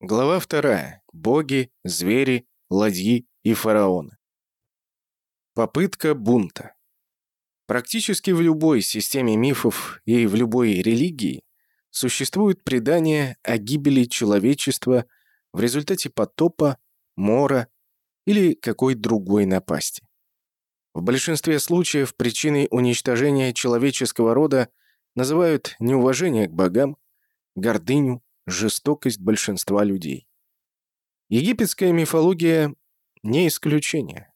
Глава вторая. Боги, звери, ладьи и фараоны. Попытка бунта. Практически в любой системе мифов и в любой религии существует предание о гибели человечества в результате потопа, мора или какой другой напасти. В большинстве случаев причиной уничтожения человеческого рода называют неуважение к богам, гордыню, жестокость большинства людей. Египетская мифология не исключение.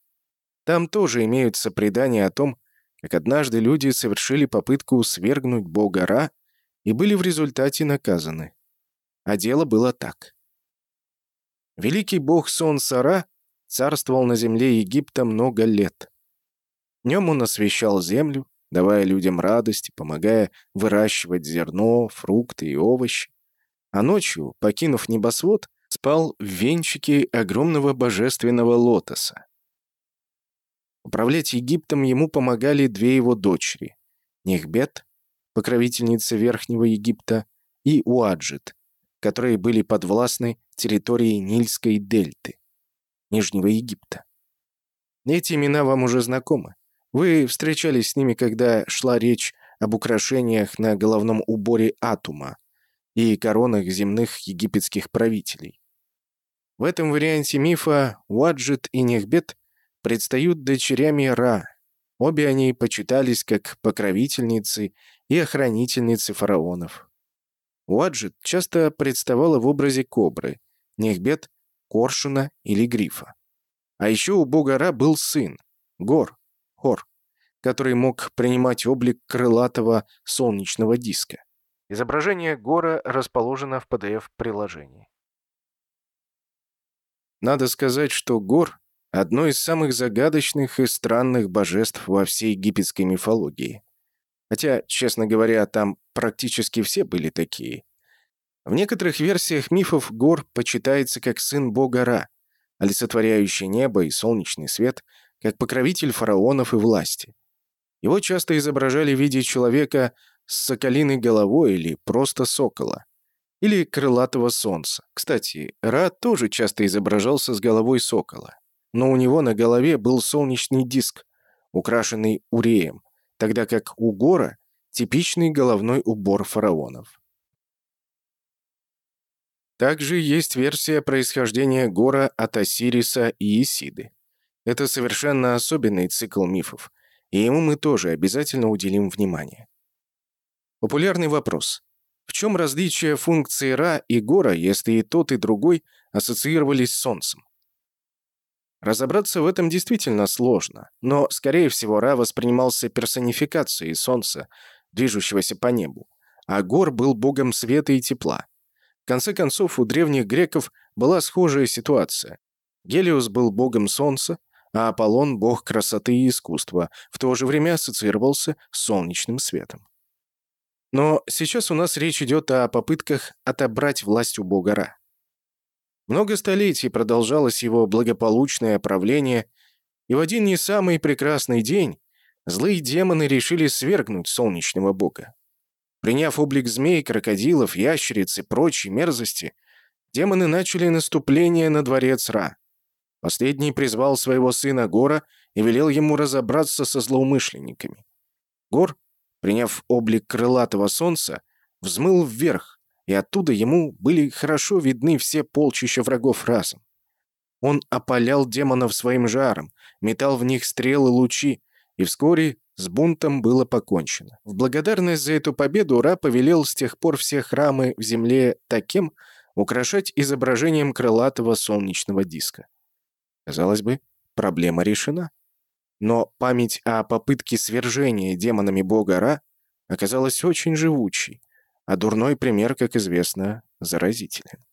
Там тоже имеются предания о том, как однажды люди совершили попытку свергнуть бога Ра и были в результате наказаны. А дело было так. Великий бог Солнца Ра царствовал на земле Египта много лет. Днем он освещал землю, давая людям радость, помогая выращивать зерно, фрукты и овощи а ночью, покинув небосвод, спал в венчике огромного божественного лотоса. Управлять Египтом ему помогали две его дочери – Нехбет, покровительница Верхнего Египта, и Уаджит, которые были подвластны территории Нильской дельты, Нижнего Египта. Эти имена вам уже знакомы. Вы встречались с ними, когда шла речь об украшениях на головном уборе Атума, и коронах земных египетских правителей. В этом варианте мифа Уаджит и Нехбет предстают дочерями Ра. Обе они почитались как покровительницы и охранительницы фараонов. Уаджит часто представала в образе кобры, Нехбет — коршуна или грифа. А еще у бога Ра был сын, Гор, Хор, который мог принимать облик крылатого солнечного диска. Изображение гора расположено в PDF-приложении. Надо сказать, что Гор — одно из самых загадочных и странных божеств во всей египетской мифологии. Хотя, честно говоря, там практически все были такие. В некоторых версиях мифов Гор почитается как сын бога Ра, олицетворяющий небо и солнечный свет, как покровитель фараонов и власти. Его часто изображали в виде человека с соколиной головой или просто сокола. Или крылатого солнца. Кстати, Ра тоже часто изображался с головой сокола. Но у него на голове был солнечный диск, украшенный уреем, тогда как у Гора — типичный головной убор фараонов. Также есть версия происхождения Гора от Осириса и Исиды. Это совершенно особенный цикл мифов, и ему мы тоже обязательно уделим внимание. Популярный вопрос. В чем различие функции Ра и Гора, если и тот, и другой ассоциировались с Солнцем? Разобраться в этом действительно сложно, но, скорее всего, Ра воспринимался персонификацией Солнца, движущегося по небу, а Гор был богом света и тепла. В конце концов, у древних греков была схожая ситуация. Гелиос был богом Солнца, а Аполлон — бог красоты и искусства, в то же время ассоциировался с солнечным светом. Но сейчас у нас речь идет о попытках отобрать власть у бога Ра. Много столетий продолжалось его благополучное правление, и в один не самый прекрасный день злые демоны решили свергнуть солнечного бога. Приняв облик змей, крокодилов, ящериц и прочей мерзости, демоны начали наступление на дворец Ра. Последний призвал своего сына Гора и велел ему разобраться со злоумышленниками. Гор приняв облик крылатого солнца, взмыл вверх, и оттуда ему были хорошо видны все полчища врагов разом. Он опалял демонов своим жаром, метал в них стрелы лучи, и вскоре с бунтом было покончено. В благодарность за эту победу Ра повелел с тех пор все храмы в земле таким украшать изображением крылатого солнечного диска. Казалось бы, проблема решена. Но память о попытке свержения демонами бога Ра оказалась очень живучей, а дурной пример, как известно, заразителен.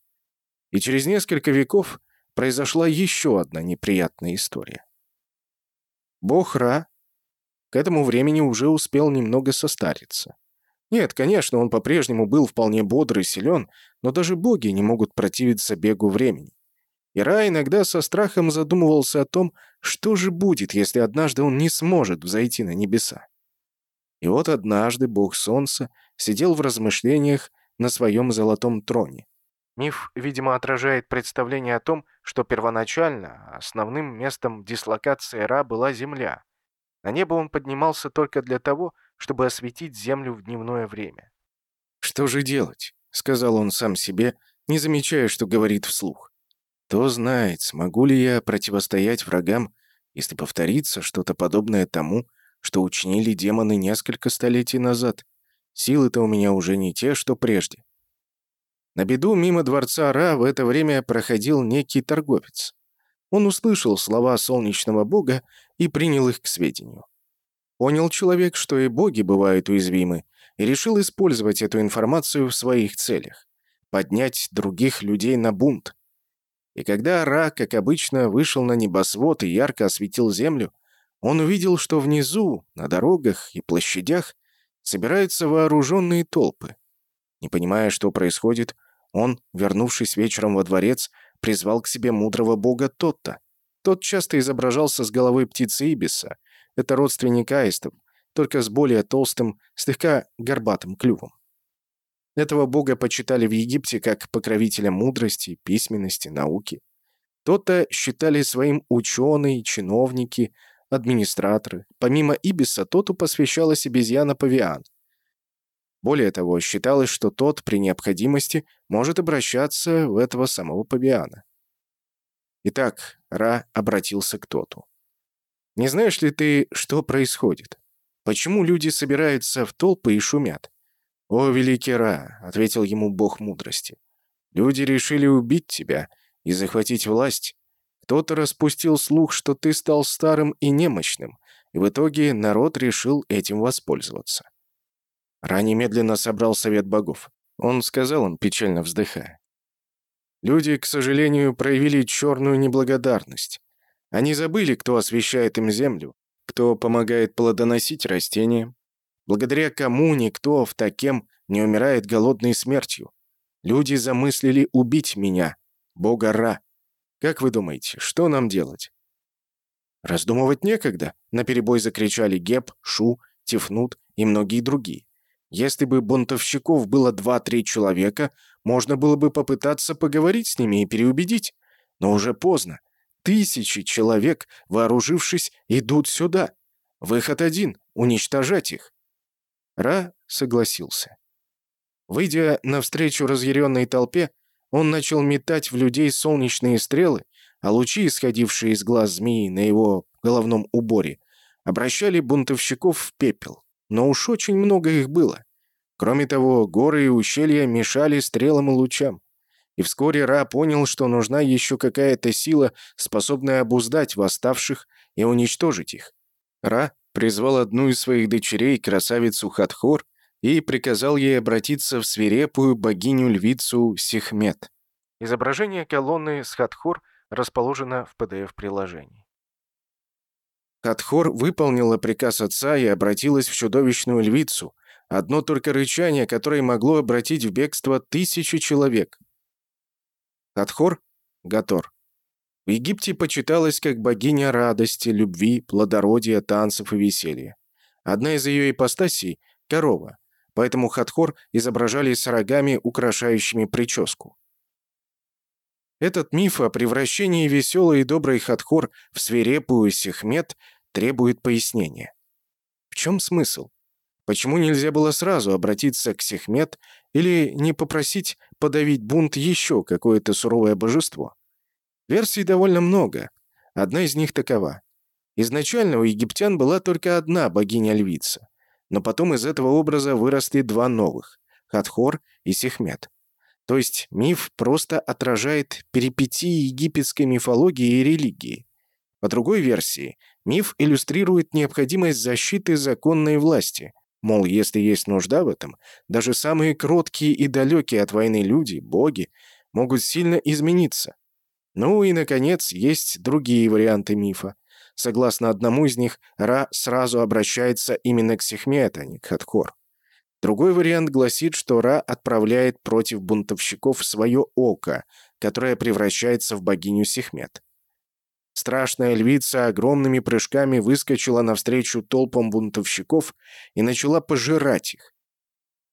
И через несколько веков произошла еще одна неприятная история. Бог Ра к этому времени уже успел немного состариться. Нет, конечно, он по-прежнему был вполне бодр и силен, но даже боги не могут противиться бегу времени. Ира иногда со страхом задумывался о том, что же будет, если однажды он не сможет взойти на небеса. И вот однажды бог солнца сидел в размышлениях на своем золотом троне. Миф, видимо, отражает представление о том, что первоначально основным местом дислокации Ра была Земля. На небо он поднимался только для того, чтобы осветить Землю в дневное время. «Что же делать?» — сказал он сам себе, не замечая, что говорит вслух. «Кто знает, смогу ли я противостоять врагам, если повторится что-то подобное тому, что учинили демоны несколько столетий назад. Силы-то у меня уже не те, что прежде». На беду мимо дворца Ра в это время проходил некий торговец. Он услышал слова солнечного бога и принял их к сведению. Понял человек, что и боги бывают уязвимы, и решил использовать эту информацию в своих целях — поднять других людей на бунт. И когда Ра, как обычно, вышел на небосвод и ярко осветил землю, он увидел, что внизу, на дорогах и площадях, собираются вооруженные толпы. Не понимая, что происходит, он, вернувшись вечером во дворец, призвал к себе мудрого бога Тотта. Тот часто изображался с головой птицы Ибиса. Это родственник аистов, только с более толстым, слегка горбатым клювом. Этого бога почитали в Египте как покровителя мудрости, письменности, науки. То-то считали своим ученые, чиновники, администраторы. Помимо Ибиса, Тоту посвящалась обезьяна Павиан. Более того, считалось, что тот при необходимости может обращаться в этого самого Павиана. Итак, Ра обратился к Тоту. «Не знаешь ли ты, что происходит? Почему люди собираются в толпы и шумят?» «О, великий Ра!» — ответил ему бог мудрости. «Люди решили убить тебя и захватить власть. Кто-то распустил слух, что ты стал старым и немощным, и в итоге народ решил этим воспользоваться. Ра немедленно собрал совет богов. Он сказал им, печально вздыхая. Люди, к сожалению, проявили черную неблагодарность. Они забыли, кто освещает им землю, кто помогает плодоносить растения, благодаря кому никто в таким не умирает голодной смертью. Люди замыслили убить меня, бога Ра. Как вы думаете, что нам делать? Раздумывать некогда, наперебой закричали Геб, Шу, Тифнут и многие другие. Если бы бунтовщиков было два-три человека, можно было бы попытаться поговорить с ними и переубедить. Но уже поздно. Тысячи человек, вооружившись, идут сюда. Выход один — уничтожать их. Ра согласился. Выйдя навстречу разъяренной толпе, он начал метать в людей солнечные стрелы, а лучи, исходившие из глаз змеи на его головном уборе, обращали бунтовщиков в пепел но уж очень много их было. Кроме того, горы и ущелья мешали стрелам и лучам. И вскоре Ра понял, что нужна еще какая-то сила, способная обуздать восставших и уничтожить их. Ра призвал одну из своих дочерей, красавицу Хатхор, и приказал ей обратиться в свирепую богиню-львицу Сихмет. Изображение колонны с Хатхор расположено в PDF-приложении. Хатхор выполнила приказ отца и обратилась в чудовищную львицу, одно только рычание, которое могло обратить в бегство тысячи человек. Хатхор — Гатор. В Египте почиталась как богиня радости, любви, плодородия, танцев и веселья. Одна из ее ипостасей — корова, поэтому Хатхор изображали с рогами, украшающими прическу. Этот миф о превращении веселой и доброй Хатхор в свирепую Сехмет требует пояснения. В чем смысл? Почему нельзя было сразу обратиться к Сехмет или не попросить подавить бунт еще какое-то суровое божество? Версий довольно много. Одна из них такова. Изначально у египтян была только одна богиня-львица, но потом из этого образа выросли два новых – Хатхор и Сехмет. То есть миф просто отражает перипетии египетской мифологии и религии. По другой версии, миф иллюстрирует необходимость защиты законной власти. Мол, если есть нужда в этом, даже самые кроткие и далекие от войны люди, боги, могут сильно измениться. Ну и, наконец, есть другие варианты мифа. Согласно одному из них, Ра сразу обращается именно к Сехмет, а не к Хатхор. Другой вариант гласит, что Ра отправляет против бунтовщиков свое око, которое превращается в богиню Сехмет. Страшная львица огромными прыжками выскочила навстречу толпам бунтовщиков и начала пожирать их.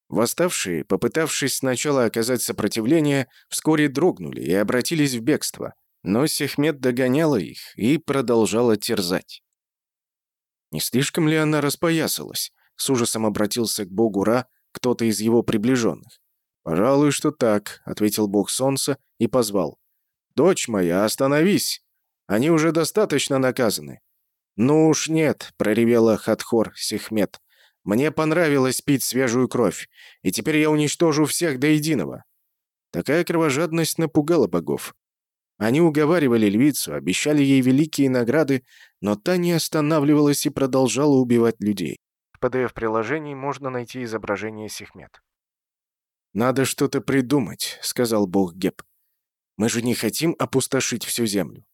Восставшие, попытавшись сначала оказать сопротивление, вскоре дрогнули и обратились в бегство, но Сехмет догоняла их и продолжала терзать. Не слишком ли она распоясалась? С ужасом обратился к богу Ра кто-то из его приближенных. «Пожалуй, что так», — ответил бог солнца и позвал. «Дочь моя, остановись! Они уже достаточно наказаны». «Ну уж нет», — проревела Хатхор Сехмет. «Мне понравилось пить свежую кровь, и теперь я уничтожу всех до единого». Такая кровожадность напугала богов. Они уговаривали львицу, обещали ей великие награды, но та не останавливалась и продолжала убивать людей. В PDF-приложении можно найти изображение Сехмет. «Надо что-то придумать», — сказал бог Геб. «Мы же не хотим опустошить всю землю».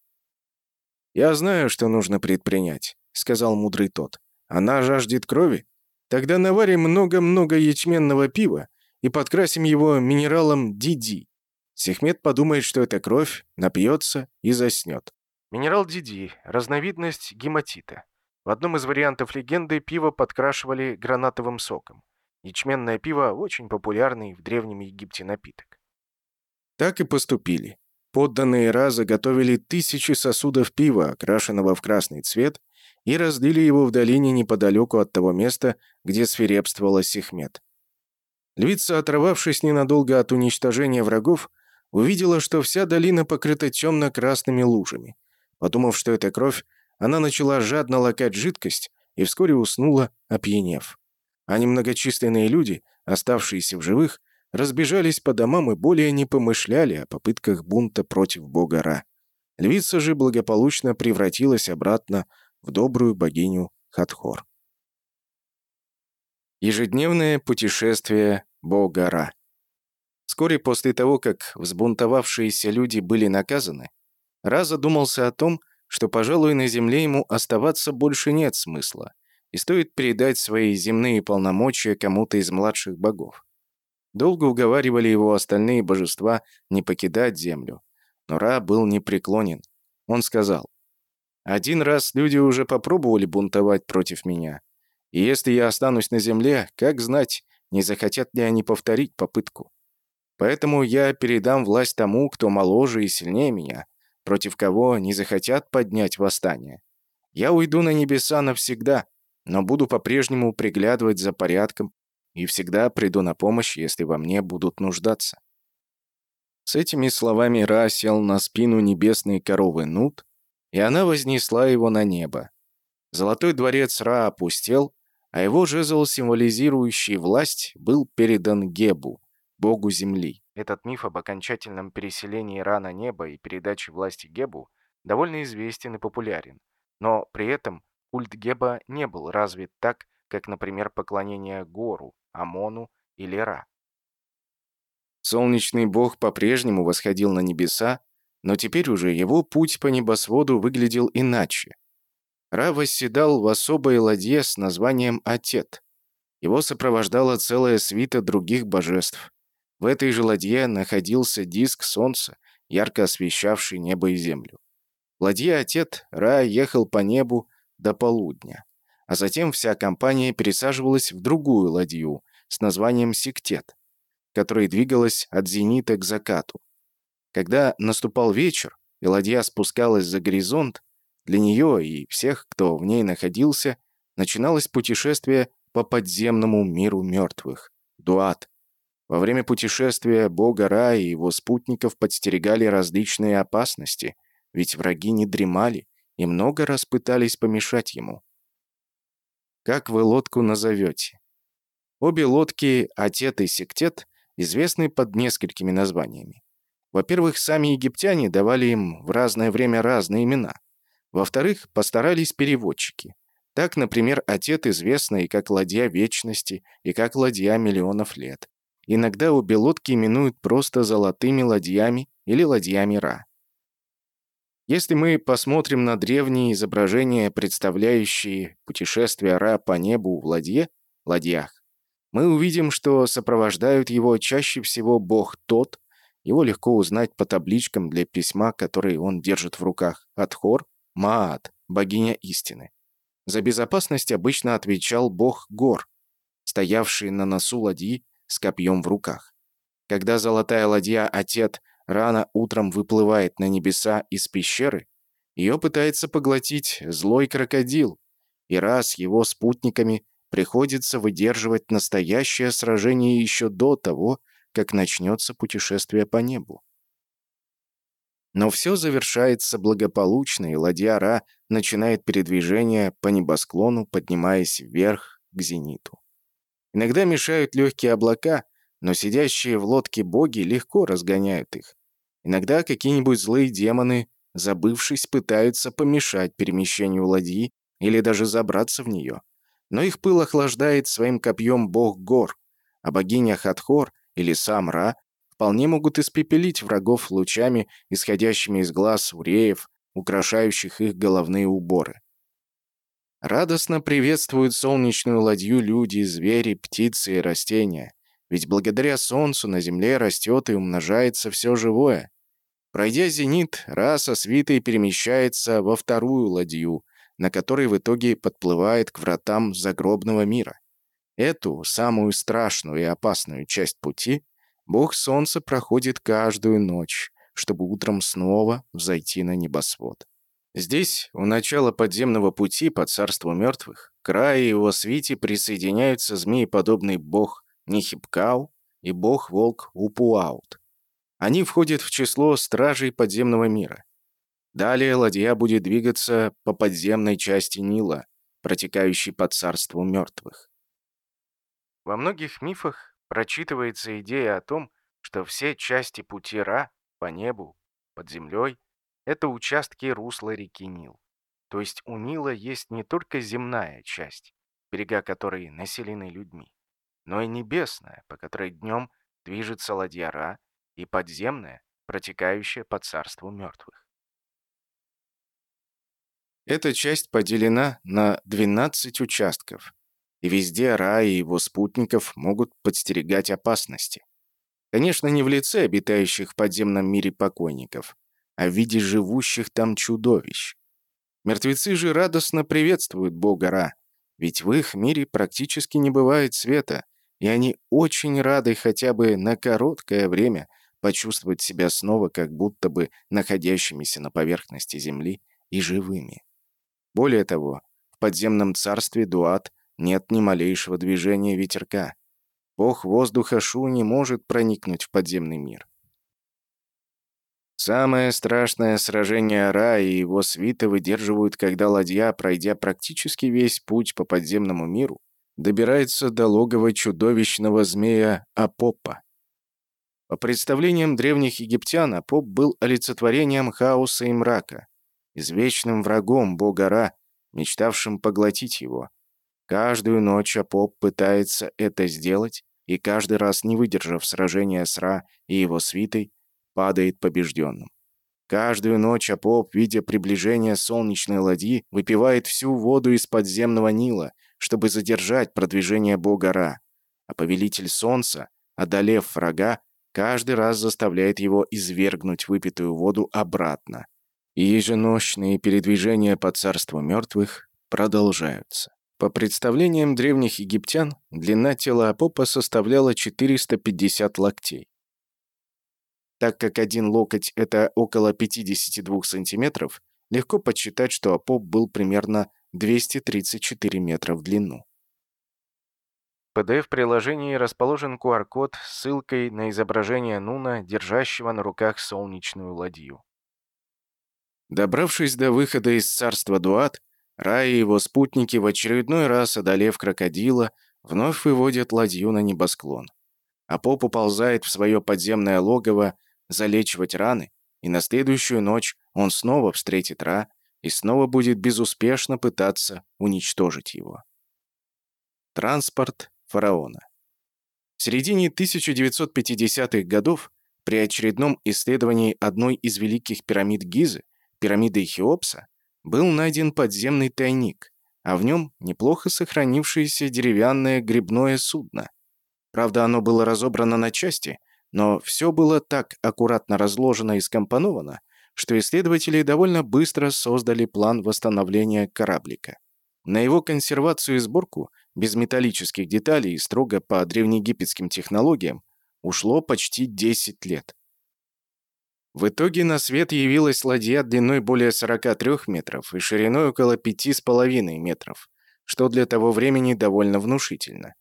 «Я знаю, что нужно предпринять», — сказал мудрый тот. «Она жаждет крови? Тогда наварим много-много ячменного пива и подкрасим его минералом Диди. Сехмет подумает, что это кровь, напьется и заснет. Минерал Диди – разновидность гематита. В одном из вариантов легенды пиво подкрашивали гранатовым соком. Ячменное пиво – очень популярный в Древнем Египте напиток. Так и поступили. Подданные Ра заготовили тысячи сосудов пива, окрашенного в красный цвет, и разлили его в долине неподалеку от того места, где свирепствовала Сехмет. Львица, оторвавшись ненадолго от уничтожения врагов, увидела, что вся долина покрыта темно-красными лужами. Подумав, что это кровь, она начала жадно лакать жидкость и вскоре уснула, опьянев. А немногочисленные люди, оставшиеся в живых, разбежались по домам и более не помышляли о попытках бунта против бога Ра. Львица же благополучно превратилась обратно в добрую богиню Хатхор. Ежедневное путешествие бога Ра. Вскоре после того, как взбунтовавшиеся люди были наказаны, Ра задумался о том, что, пожалуй, на земле ему оставаться больше нет смысла, и стоит передать свои земные полномочия кому-то из младших богов. Долго уговаривали его остальные божества не покидать землю, но Ра был непреклонен. Он сказал, «Один раз люди уже попробовали бунтовать против меня, и если я останусь на земле, как знать, не захотят ли они повторить попытку. Поэтому я передам власть тому, кто моложе и сильнее меня, против кого не захотят поднять восстание. Я уйду на небеса навсегда, но буду по-прежнему приглядывать за порядком и всегда приду на помощь, если во мне будут нуждаться». С этими словами Ра сел на спину небесной коровы Нут, и она вознесла его на небо. Золотой дворец Ра опустел, а его жезл, символизирующий власть, был передан Гебу, богу земли. Этот миф об окончательном переселении Ра на небо и передаче власти Гебу довольно известен и популярен, но при этом культ Геба не был развит так, как, например, поклонение Гору, Амону или Ра. Солнечный бог по-прежнему восходил на небеса, но теперь уже его путь по небосводу выглядел иначе. Ра восседал в особой ладье с названием Атет. Его сопровождала целая свита других божеств. В этой же ладье находился диск солнца, ярко освещавший небо и землю. В ладье Отет Ра ехал по небу до полудня, а затем вся компания пересаживалась в другую ладью с названием Сектет, которая двигалась от зенита к закату. Когда наступал вечер, и ладья спускалась за горизонт, для нее и всех, кто в ней находился, начиналось путешествие по подземному миру мертвых, Дуат, во время путешествия бога Ра и его спутников подстерегали различные опасности, ведь враги не дремали и много раз пытались помешать ему. Как вы лодку назовете? Обе лодки Атет и Сектет известны под несколькими названиями. Во-первых, сами египтяне давали им в разное время разные имена. Во-вторых, постарались переводчики. Так, например, Отет известна и как ладья вечности, и как ладья миллионов лет. Иногда обе лодки именуют просто золотыми ладьями или ладьями Ра. Если мы посмотрим на древние изображения, представляющие путешествие Ра по небу в ладье, ладьях, мы увидим, что сопровождают его чаще всего бог Тот, его легко узнать по табличкам для письма, которые он держит в руках, Атхор, Маат, богиня истины. За безопасность обычно отвечал бог Гор, стоявший на носу ладьи с копьем в руках. Когда золотая ладья Отет рано утром выплывает на небеса из пещеры, ее пытается поглотить злой крокодил, и раз его спутниками приходится выдерживать настоящее сражение еще до того, как начнется путешествие по небу. Но все завершается благополучно, и ладья Ра начинает передвижение по небосклону, поднимаясь вверх к зениту. Иногда мешают легкие облака, но сидящие в лодке боги легко разгоняют их. Иногда какие-нибудь злые демоны, забывшись, пытаются помешать перемещению ладьи или даже забраться в нее. Но их пыл охлаждает своим копьем бог гор, а богиня Хатхор или сам Ра вполне могут испепелить врагов лучами, исходящими из глаз уреев, украшающих их головные уборы. Радостно приветствуют солнечную ладью люди, звери, птицы и растения, ведь благодаря солнцу на земле растет и умножается все живое. Пройдя зенит, раса свитой перемещается во вторую ладью, на которой в итоге подплывает к вратам загробного мира. Эту, самую страшную и опасную часть пути, Бог Солнца проходит каждую ночь, чтобы утром снова взойти на небосвод. Здесь, у начала подземного пути по царству мертвых, к и его свите присоединяются змееподобный бог Нихипкау и бог-волк Упуаут. Они входят в число стражей подземного мира. Далее ладья будет двигаться по подземной части Нила, протекающей по царству мертвых. Во многих мифах прочитывается идея о том, что все части пути Ра по небу, под землей — это участки русла реки Нил. То есть у Нила есть не только земная часть, берега которой населены людьми, но и небесная, по которой днем движется ладья Ра, и подземная, протекающая по царству мертвых. Эта часть поделена на 12 участков, и везде Ра и его спутников могут подстерегать опасности. Конечно, не в лице обитающих в подземном мире покойников, а в виде живущих там чудовищ. Мертвецы же радостно приветствуют бога Ра, ведь в их мире практически не бывает света, и они очень рады хотя бы на короткое время почувствовать себя снова как будто бы находящимися на поверхности Земли и живыми. Более того, в подземном царстве Дуат нет ни малейшего движения ветерка. Бог воздуха Шу не может проникнуть в подземный мир. Самое страшное сражение Ра и его свита выдерживают, когда ладья, пройдя практически весь путь по подземному миру, добирается до логова чудовищного змея Апопа. По представлениям древних египтян, Апоп был олицетворением хаоса и мрака, извечным врагом бога Ра, мечтавшим поглотить его. Каждую ночь Апоп пытается это сделать, и каждый раз, не выдержав сражения с Ра и его свитой, падает побежденным. Каждую ночь Апоп, видя приближение солнечной ладьи, выпивает всю воду из подземного Нила, чтобы задержать продвижение бога Ра. А повелитель солнца, одолев врага, каждый раз заставляет его извергнуть выпитую воду обратно. И еженочные передвижения по царству мертвых продолжаются. По представлениям древних египтян, длина тела Апопа составляла 450 локтей. Так как один локоть — это около 52 сантиметров, легко подсчитать, что Апоп был примерно 234 метра в длину. В PDF-приложении расположен QR-код с ссылкой на изображение Нуна, держащего на руках солнечную ладью. Добравшись до выхода из царства Дуат, Рай и его спутники, в очередной раз одолев крокодила, вновь выводят ладью на небосклон. А поп уползает в свое подземное логово залечивать раны, и на следующую ночь он снова встретит Ра и снова будет безуспешно пытаться уничтожить его. Транспорт фараона. В середине 1950-х годов при очередном исследовании одной из великих пирамид Гизы, пирамиды Хеопса, был найден подземный тайник, а в нем неплохо сохранившееся деревянное грибное судно. Правда, оно было разобрано на части, но все было так аккуратно разложено и скомпоновано, что исследователи довольно быстро создали план восстановления кораблика. На его консервацию и сборку без металлических деталей и строго по древнеегипетским технологиям, ушло почти 10 лет. В итоге на свет явилась ладья длиной более 43 метров и шириной около 5,5 метров, что для того времени довольно внушительно.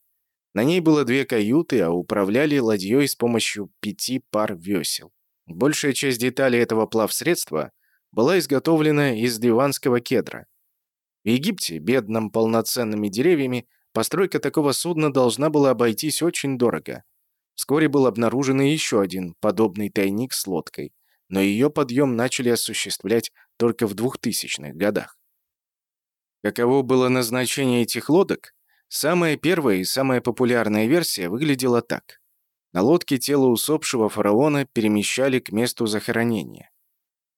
На ней было две каюты, а управляли ладьей с помощью пяти пар весел. Большая часть деталей этого плавсредства была изготовлена из ливанского кедра. В Египте, бедном полноценными деревьями, постройка такого судна должна была обойтись очень дорого. Вскоре был обнаружен еще один подобный тайник с лодкой, но ее подъем начали осуществлять только в 2000-х годах. Каково было назначение этих лодок? Самая первая и самая популярная версия выглядела так. На лодке тело усопшего фараона перемещали к месту захоронения.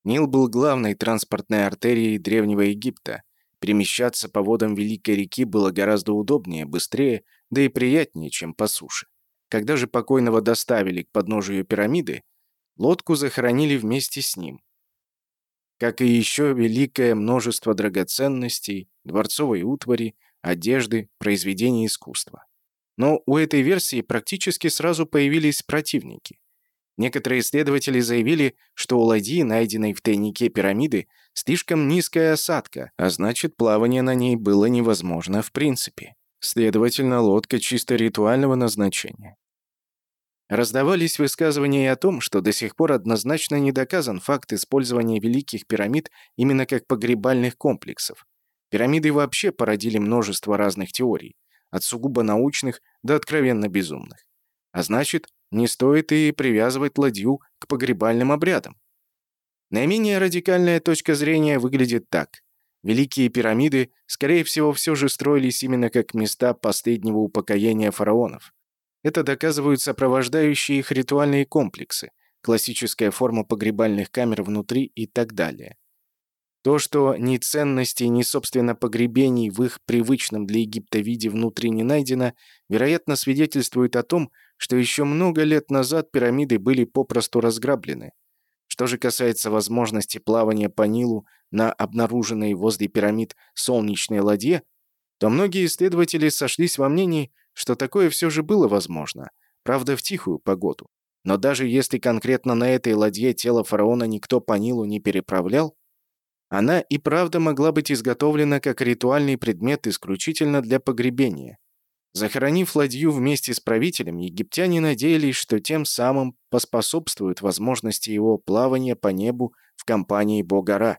Нил был главной транспортной артерией Древнего Египта. Перемещаться по водам Великой реки было гораздо удобнее, быстрее, да и приятнее, чем по суше. Когда же покойного доставили к подножию пирамиды, лодку захоронили вместе с ним. Как и еще великое множество драгоценностей, дворцовой утвари, одежды, произведений искусства. Но у этой версии практически сразу появились противники. Некоторые исследователи заявили, что у ладьи, найденной в тайнике пирамиды, слишком низкая осадка, а значит, плавание на ней было невозможно в принципе. Следовательно, лодка чисто ритуального назначения. Раздавались высказывания и о том, что до сих пор однозначно не доказан факт использования великих пирамид именно как погребальных комплексов. Пирамиды вообще породили множество разных теорий, от сугубо научных до откровенно безумных. А значит, не стоит и привязывать ладью к погребальным обрядам. Наименее радикальная точка зрения выглядит так. Великие пирамиды, скорее всего, все же строились именно как места последнего упокоения фараонов. Это доказывают сопровождающие их ритуальные комплексы, классическая форма погребальных камер внутри и так далее. То, что ни ценностей, ни, собственно, погребений в их привычном для Египта виде внутри не найдено, вероятно, свидетельствует о том, что еще много лет назад пирамиды были попросту разграблены. Что же касается возможности плавания по Нилу на обнаруженной возле пирамид солнечной ладье, то многие исследователи сошлись во мнении, что такое все же было возможно, правда, в тихую погоду. Но даже если конкретно на этой ладье тело фараона никто по Нилу не переправлял, она и правда могла быть изготовлена как ритуальный предмет исключительно для погребения. Захоронив ладью вместе с правителем, египтяне надеялись, что тем самым поспособствуют возможности его плавания по небу в компании бога Ра.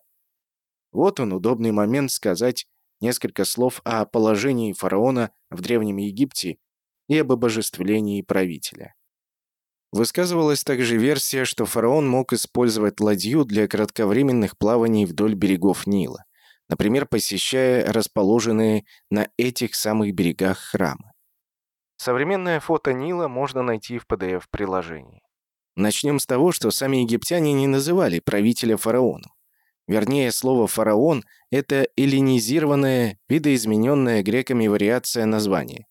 Вот он, удобный момент сказать несколько слов о положении фараона в Древнем Египте и об обожествлении правителя. Высказывалась также версия, что фараон мог использовать ладью для кратковременных плаваний вдоль берегов Нила, например, посещая расположенные на этих самых берегах храмы. Современное фото Нила можно найти в PDF-приложении. Начнем с того, что сами египтяне не называли правителя фараоном. Вернее, слово «фараон» — это эллинизированная, видоизмененная греками вариация названия.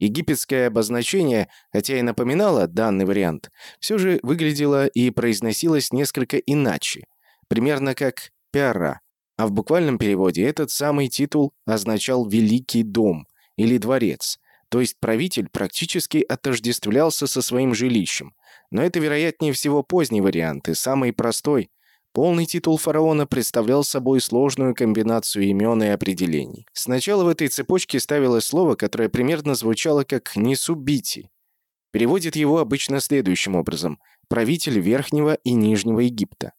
Египетское обозначение, хотя и напоминало данный вариант, все же выглядело и произносилось несколько иначе, примерно как «пиара», а в буквальном переводе этот самый титул означал «великий дом» или «дворец», то есть правитель практически отождествлялся со своим жилищем. Но это, вероятнее всего, поздний вариант и самый простой — Полный титул фараона представлял собой сложную комбинацию имен и определений. Сначала в этой цепочке ставилось слово, которое примерно звучало как «несубити». Переводит его обычно следующим образом «правитель Верхнего и Нижнего Египта».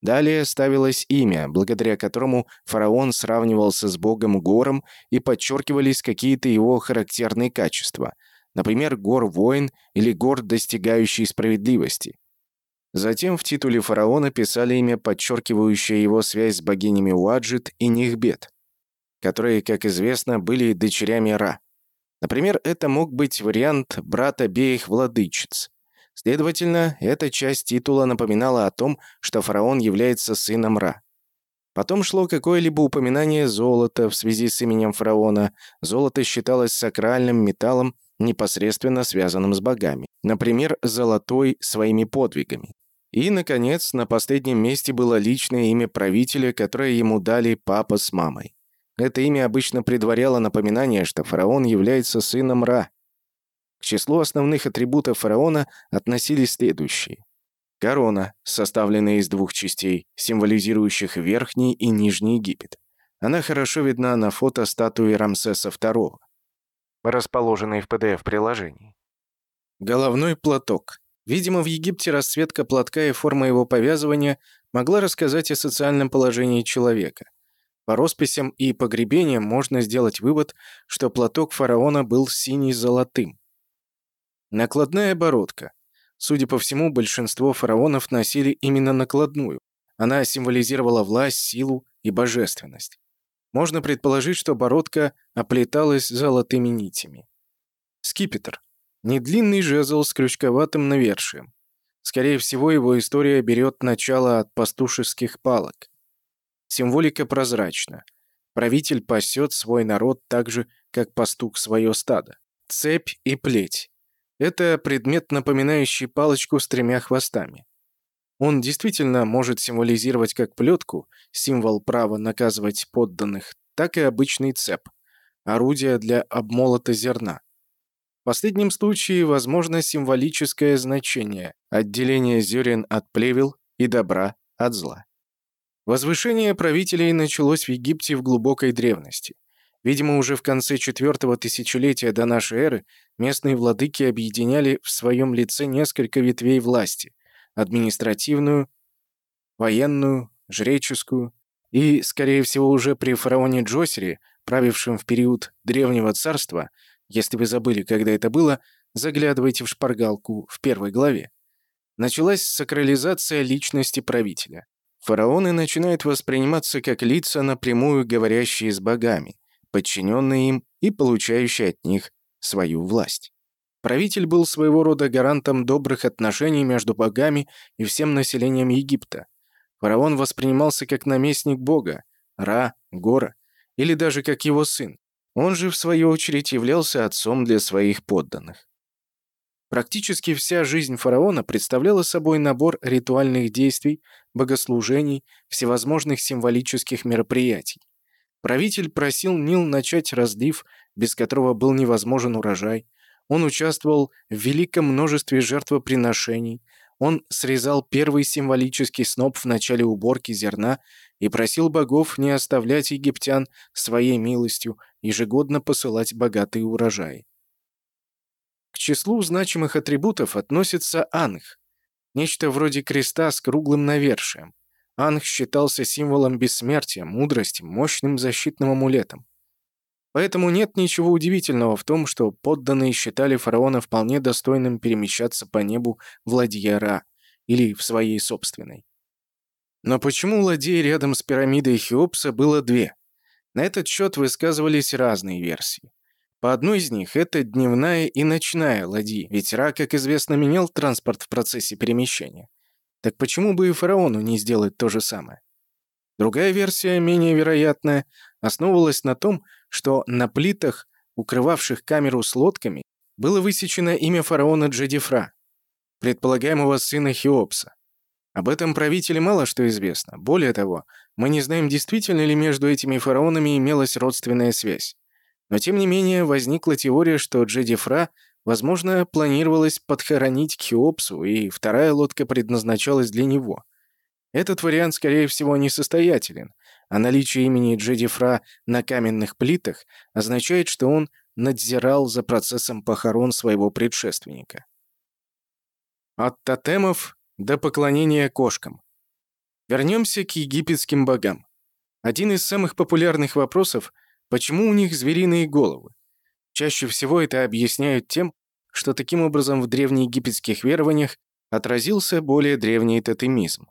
Далее ставилось имя, благодаря которому фараон сравнивался с богом Гором и подчеркивались какие-то его характерные качества, например, Гор-воин или Гор, достигающий справедливости. Затем в титуле фараона писали имя, подчеркивающее его связь с богинями Уаджит и Нихбет, которые, как известно, были дочерями Ра. Например, это мог быть вариант брата обеих владычиц. Следовательно, эта часть титула напоминала о том, что фараон является сыном Ра. Потом шло какое-либо упоминание золота в связи с именем фараона. Золото считалось сакральным металлом, непосредственно связанным с богами. Например, золотой своими подвигами. И, наконец, на последнем месте было личное имя правителя, которое ему дали папа с мамой. Это имя обычно предваряло напоминание, что фараон является сыном Ра. К числу основных атрибутов фараона относились следующие. Корона, составленная из двух частей, символизирующих Верхний и Нижний Египет. Она хорошо видна на фото статуи Рамсеса II, расположенной в PDF-приложении. Головной платок. Видимо, в Египте расцветка платка и форма его повязывания могла рассказать о социальном положении человека. По росписям и погребениям можно сделать вывод, что платок фараона был синий-золотым. Накладная бородка. Судя по всему, большинство фараонов носили именно накладную. Она символизировала власть, силу и божественность. Можно предположить, что бородка оплеталась золотыми нитями. Скипетр. Недлинный жезл с крючковатым навершием. Скорее всего, его история берет начало от пастушеских палок. Символика прозрачна. Правитель пасет свой народ так же, как пастух свое стадо. Цепь и плеть. Это предмет, напоминающий палочку с тремя хвостами. Он действительно может символизировать как плетку, символ права наказывать подданных, так и обычный цеп, орудие для обмолота зерна. Последнем случае возможно символическое значение – отделение зерен от плевел и добра от зла. Возвышение правителей началось в Египте в глубокой древности. Видимо, уже в конце четвертого тысячелетия до нашей эры местные владыки объединяли в своем лице несколько ветвей власти – административную, военную, жреческую и, скорее всего, уже при фараоне Джосере, правившем в период Древнего Царства, если вы забыли, когда это было, заглядывайте в шпаргалку в первой главе. Началась сакрализация личности правителя. Фараоны начинают восприниматься как лица, напрямую говорящие с богами подчиненные им и получающие от них свою власть. Правитель был своего рода гарантом добрых отношений между богами и всем населением Египта. Фараон воспринимался как наместник бога, Ра, Гора, или даже как его сын. Он же, в свою очередь, являлся отцом для своих подданных. Практически вся жизнь фараона представляла собой набор ритуальных действий, богослужений, всевозможных символических мероприятий. Правитель просил Нил начать разлив, без которого был невозможен урожай. Он участвовал в великом множестве жертвоприношений. Он срезал первый символический сноп в начале уборки зерна и просил богов не оставлять египтян своей милостью, ежегодно посылать богатые урожаи. К числу значимых атрибутов относится анх, нечто вроде креста с круглым навершием. Анх считался символом бессмертия, мудрости, мощным защитным амулетом. Поэтому нет ничего удивительного в том, что подданные считали фараона вполне достойным перемещаться по небу в Ра или в своей собственной. Но почему ладей рядом с пирамидой Хеопса было две? На этот счет высказывались разные версии. По одной из них это дневная и ночная ладьи, ведь Ра, как известно, менял транспорт в процессе перемещения. Так почему бы и фараону не сделать то же самое? Другая версия, менее вероятная, основывалась на том, что на плитах, укрывавших камеру с лодками, было высечено имя фараона Джедифра, предполагаемого сына Хеопса. Об этом правителе мало что известно. Более того, мы не знаем, действительно ли между этими фараонами имелась родственная связь. Но тем не менее возникла теория, что Джедифра Возможно, планировалось подхоронить Кхеопсу, и вторая лодка предназначалась для него. Этот вариант, скорее всего, несостоятелен, а наличие имени Джедифра на каменных плитах означает, что он надзирал за процессом похорон своего предшественника. От тотемов до поклонения кошкам. Вернемся к египетским богам. Один из самых популярных вопросов – почему у них звериные головы? Чаще всего это объясняют тем, что таким образом в древнеегипетских верованиях отразился более древний тотемизм.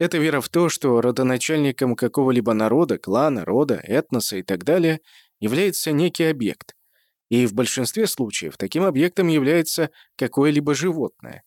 Это вера в то, что родоначальником какого-либо народа, клана, рода, этноса и так далее является некий объект. И в большинстве случаев таким объектом является какое-либо животное.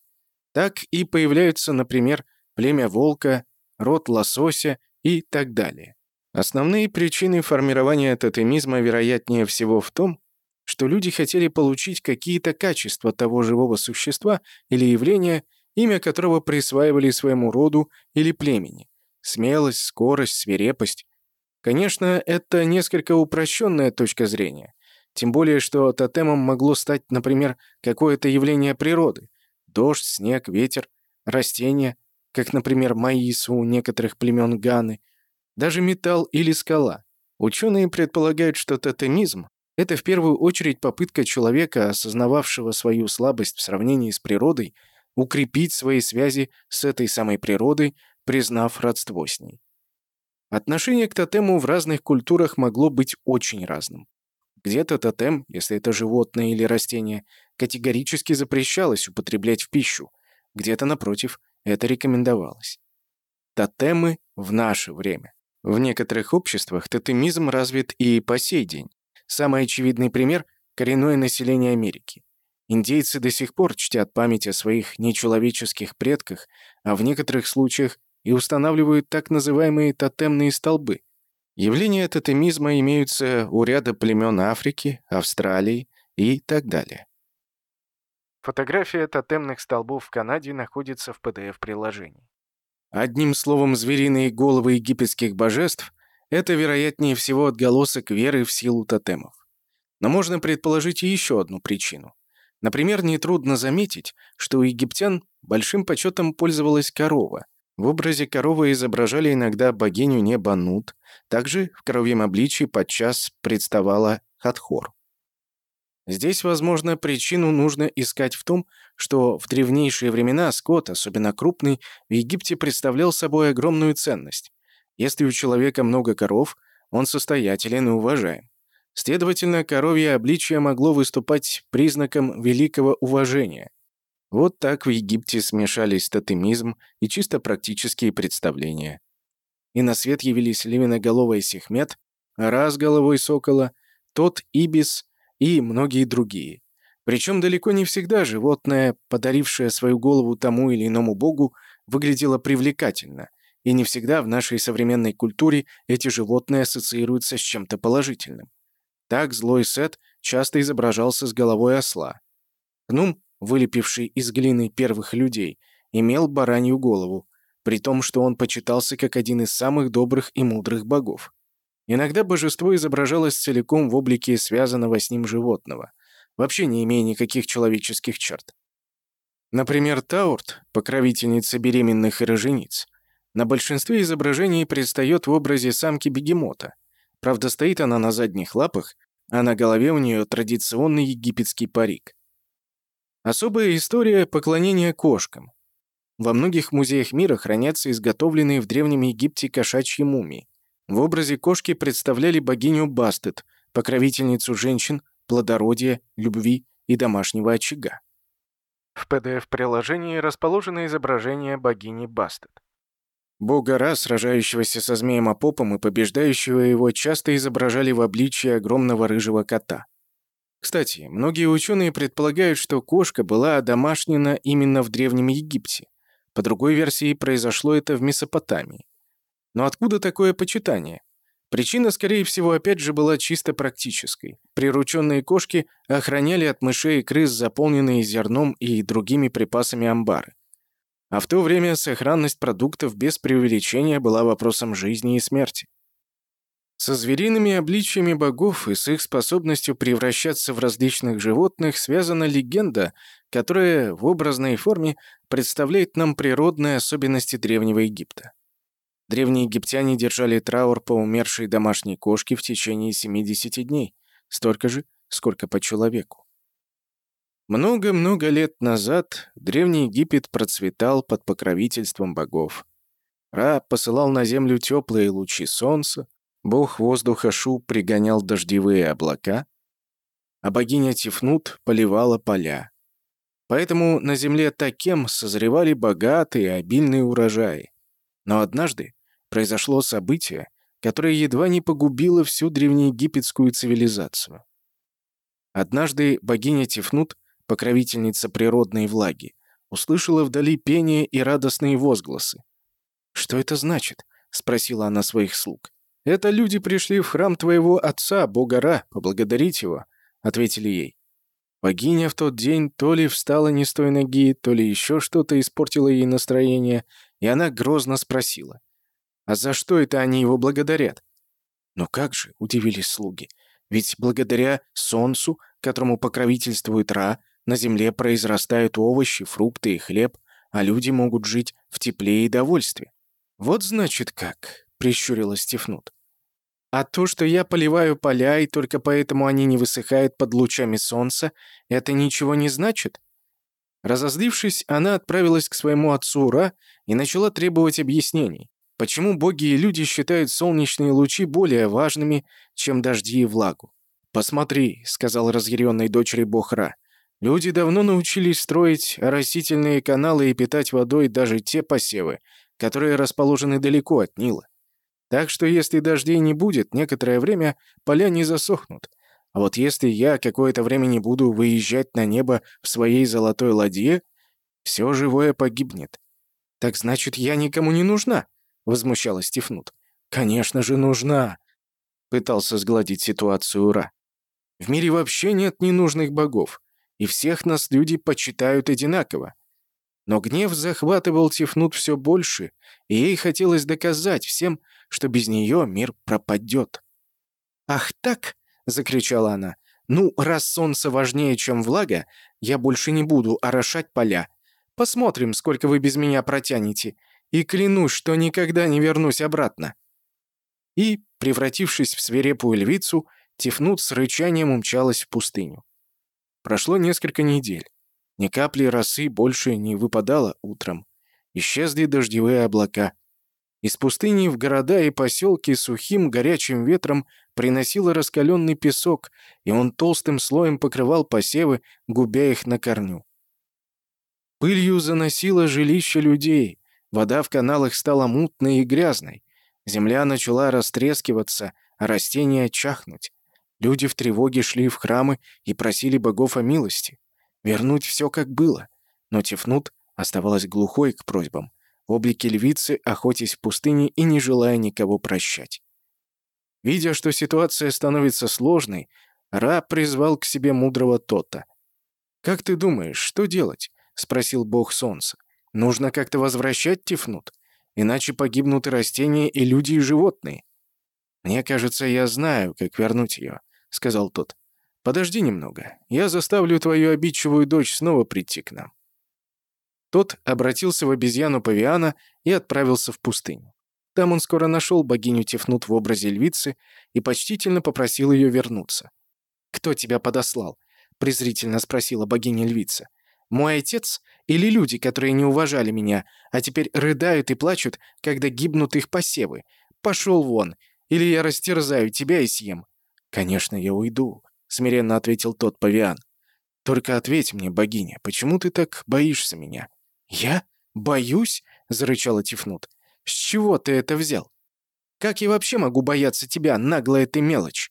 Так и появляются, например, племя волка, род лосося и так далее. Основные причины формирования тотемизма, вероятнее всего, в том, что люди хотели получить какие-то качества того живого существа или явления, имя которого присваивали своему роду или племени. Смелость, скорость, свирепость. Конечно, это несколько упрощенная точка зрения. Тем более, что тотемом могло стать, например, какое-то явление природы. Дождь, снег, ветер, растения, как, например, маис у некоторых племен Ганы, даже металл или скала. Ученые предполагают, что тотемизм — это в первую очередь попытка человека, осознававшего свою слабость в сравнении с природой, укрепить свои связи с этой самой природой, признав родство с ней. Отношение к тотему в разных культурах могло быть очень разным. Где-то тотем, если это животное или растение, категорически запрещалось употреблять в пищу, где-то, напротив, это рекомендовалось. Тотемы в наше время. В некоторых обществах тотемизм развит и по сей день. Самый очевидный пример – коренное население Америки. Индейцы до сих пор чтят память о своих нечеловеческих предках, а в некоторых случаях и устанавливают так называемые тотемные столбы. Явления тотемизма имеются у ряда племен Африки, Австралии и так далее. Фотография тотемных столбов в Канаде находится в PDF-приложении. Одним словом, звериные головы египетских божеств — это, вероятнее всего, отголосок веры в силу тотемов. Но можно предположить и еще одну причину. Например, нетрудно заметить, что у египтян большим почетом пользовалась корова — в образе коровы изображали иногда богиню неба Нут, также в коровьем обличии подчас представала Хатхор. Здесь, возможно, причину нужно искать в том, что в древнейшие времена скот, особенно крупный, в Египте представлял собой огромную ценность. Если у человека много коров, он состоятелен и уважаем. Следовательно, коровье обличие могло выступать признаком великого уважения. Вот так в Египте смешались тотемизм и чисто практические представления. И на свет явились левиноголовый Сехмет, Раз головой сокола, тот Ибис и многие другие. Причем далеко не всегда животное, подарившее свою голову тому или иному богу, выглядело привлекательно, и не всегда в нашей современной культуре эти животные ассоциируются с чем-то положительным. Так злой Сет часто изображался с головой осла. Гнум вылепивший из глины первых людей, имел баранью голову, при том, что он почитался как один из самых добрых и мудрых богов. Иногда божество изображалось целиком в облике связанного с ним животного, вообще не имея никаких человеческих черт. Например, Таурт, покровительница беременных и рожениц, на большинстве изображений предстает в образе самки бегемота. Правда, стоит она на задних лапах, а на голове у нее традиционный египетский парик. Особая история поклонения кошкам. Во многих музеях мира хранятся изготовленные в Древнем Египте кошачьи мумии. В образе кошки представляли богиню Бастет, покровительницу женщин, плодородия, любви и домашнего очага. В PDF-приложении расположено изображение богини Бастет. Бога Ра, сражающегося со змеем Апопом и побеждающего его, часто изображали в обличии огромного рыжего кота. Кстати, многие ученые предполагают, что кошка была одомашнена именно в Древнем Египте. По другой версии, произошло это в Месопотамии. Но откуда такое почитание? Причина, скорее всего, опять же была чисто практической. Прирученные кошки охраняли от мышей и крыс заполненные зерном и другими припасами амбары. А в то время сохранность продуктов без преувеличения была вопросом жизни и смерти. Со звериными обличьями богов и с их способностью превращаться в различных животных связана легенда, которая в образной форме представляет нам природные особенности Древнего Египта. Древние египтяне держали траур по умершей домашней кошке в течение 70 дней, столько же, сколько по человеку. Много-много лет назад Древний Египет процветал под покровительством богов. Ра посылал на землю теплые лучи солнца, Бог воздуха Шу пригонял дождевые облака, а богиня Тифнут поливала поля. Поэтому на земле Такем созревали богатые обильные урожаи. Но однажды произошло событие, которое едва не погубило всю древнеегипетскую цивилизацию. Однажды богиня Тифнут, покровительница природной влаги, услышала вдали пение и радостные возгласы. «Что это значит?» — спросила она своих слуг. «Это люди пришли в храм твоего отца, бога Ра, поблагодарить его», — ответили ей. Богиня в тот день то ли встала не с той ноги, то ли еще что-то испортило ей настроение, и она грозно спросила. «А за что это они его благодарят?» «Но как же?» — удивились слуги. «Ведь благодаря солнцу, которому покровительствует Ра, на земле произрастают овощи, фрукты и хлеб, а люди могут жить в тепле и довольстве». «Вот значит как», — прищурилась Стефнут. «А то, что я поливаю поля, и только поэтому они не высыхают под лучами солнца, это ничего не значит?» Разозлившись, она отправилась к своему отцу Ра и начала требовать объяснений. Почему боги и люди считают солнечные лучи более важными, чем дожди и влагу? «Посмотри», — сказал разъяренной дочери бог Ра, «люди давно научились строить растительные каналы и питать водой даже те посевы, которые расположены далеко от Нила. Так что если дождей не будет, некоторое время поля не засохнут. А вот если я какое-то время не буду выезжать на небо в своей золотой ладье, все живое погибнет. Так значит, я никому не нужна, возмущалась Тифнут. Конечно же, нужна, пытался сгладить ситуацию Ура. В мире вообще нет ненужных богов, и всех нас люди почитают одинаково. Но гнев захватывал Тифнут все больше, и ей хотелось доказать всем, что без нее мир пропадет. «Ах так!» — закричала она. «Ну, раз солнце важнее, чем влага, я больше не буду орошать поля. Посмотрим, сколько вы без меня протянете. И клянусь, что никогда не вернусь обратно». И, превратившись в свирепую львицу, Тифнут с рычанием умчалась в пустыню. Прошло несколько недель. Ни капли росы больше не выпадало утром. Исчезли дождевые облака. Из пустыни в города и поселки сухим горячим ветром приносило раскаленный песок, и он толстым слоем покрывал посевы, губя их на корню. Пылью заносило жилище людей, вода в каналах стала мутной и грязной, земля начала растрескиваться, а растения чахнуть. Люди в тревоге шли в храмы и просили богов о милости вернуть все как было. Но Тифнут оставалась глухой к просьбам, в облике львицы, охотясь в пустыне и не желая никого прощать. Видя, что ситуация становится сложной, Ра призвал к себе мудрого Тота. «Как ты думаешь, что делать?» — спросил бог солнца. «Нужно как-то возвращать Тифнут, иначе погибнут и растения, и люди, и животные». «Мне кажется, я знаю, как вернуть ее», — сказал тот. Подожди немного. Я заставлю твою обидчивую дочь снова прийти к нам». Тот обратился в обезьяну Павиана и отправился в пустыню. Там он скоро нашел богиню Тефнут в образе львицы и почтительно попросил ее вернуться. «Кто тебя подослал?» — презрительно спросила богиня-львица. «Мой отец или люди, которые не уважали меня, а теперь рыдают и плачут, когда гибнут их посевы? Пошел вон, или я растерзаю тебя и съем». «Конечно, я уйду», — смиренно ответил тот павиан. «Только ответь мне, богиня, почему ты так боишься меня?» «Я? Боюсь?» — зарычала Тифнут. «С чего ты это взял? Как я вообще могу бояться тебя, наглая ты мелочь?»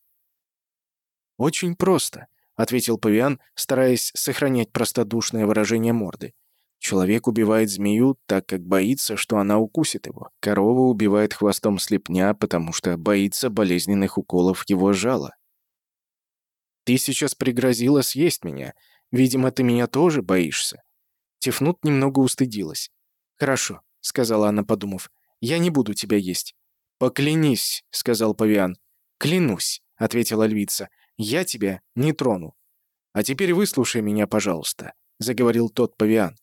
«Очень просто», — ответил павиан, стараясь сохранять простодушное выражение морды. Человек убивает змею, так как боится, что она укусит его. Корова убивает хвостом слепня, потому что боится болезненных уколов его жала. Ты сейчас пригрозила съесть меня. Видимо, ты меня тоже боишься». Тифнут немного устыдилась. «Хорошо», — сказала она, подумав. «Я не буду тебя есть». «Поклянись», — сказал павиан. «Клянусь», — ответила львица. «Я тебя не трону». «А теперь выслушай меня, пожалуйста», — заговорил тот павиан.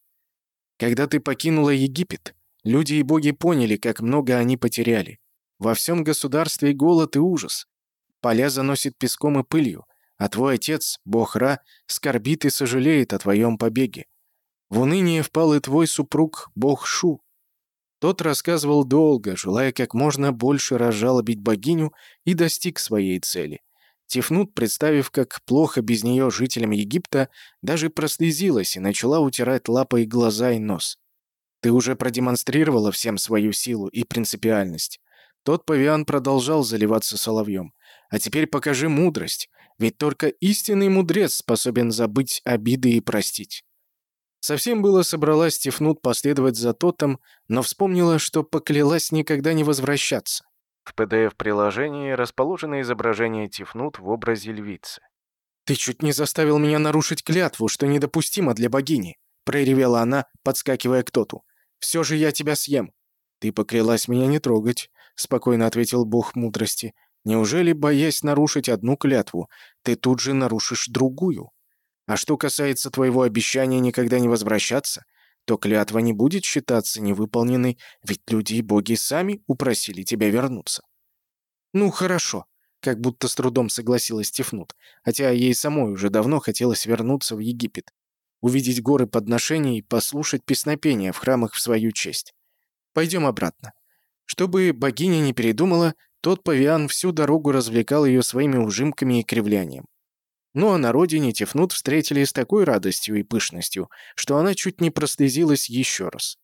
«Когда ты покинула Египет, люди и боги поняли, как много они потеряли. Во всем государстве голод и ужас. Поля заносит песком и пылью, а твой отец, бог Ра, скорбит и сожалеет о твоем побеге. В уныние впал и твой супруг, бог Шу. Тот рассказывал долго, желая как можно больше разжалобить богиню и достиг своей цели. Тифнут, представив, как плохо без нее жителям Египта, даже прослезилась и начала утирать лапой глаза и нос. «Ты уже продемонстрировала всем свою силу и принципиальность». Тот павиан продолжал заливаться соловьем. «А теперь покажи мудрость. Ведь только истинный мудрец способен забыть обиды и простить. Совсем было собралась Тифнут последовать за Тотом, но вспомнила, что поклялась никогда не возвращаться. В PDF-приложении расположено изображение Тифнут в образе львицы. «Ты чуть не заставил меня нарушить клятву, что недопустимо для богини», — проревела она, подскакивая к Тоту. «Все же я тебя съем». «Ты поклялась меня не трогать», — спокойно ответил бог мудрости. Неужели, боясь нарушить одну клятву, ты тут же нарушишь другую? А что касается твоего обещания никогда не возвращаться, то клятва не будет считаться невыполненной, ведь люди и боги сами упросили тебя вернуться. Ну, хорошо, как будто с трудом согласилась Тифнут, хотя ей самой уже давно хотелось вернуться в Египет, увидеть горы подношений и послушать песнопения в храмах в свою честь. Пойдем обратно. Чтобы богиня не передумала, тот павиан всю дорогу развлекал ее своими ужимками и кривлянием. Ну а на родине Тифнут встретили с такой радостью и пышностью, что она чуть не прослезилась еще раз.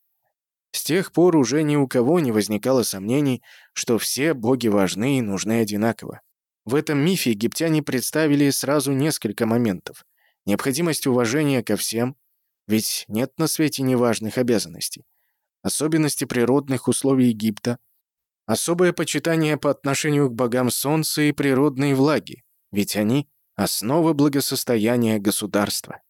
С тех пор уже ни у кого не возникало сомнений, что все боги важны и нужны одинаково. В этом мифе египтяне представили сразу несколько моментов. Необходимость уважения ко всем, ведь нет на свете неважных обязанностей. Особенности природных условий Египта, особое почитание по отношению к богам солнца и природной влаги, ведь они Основа благосостояния государства.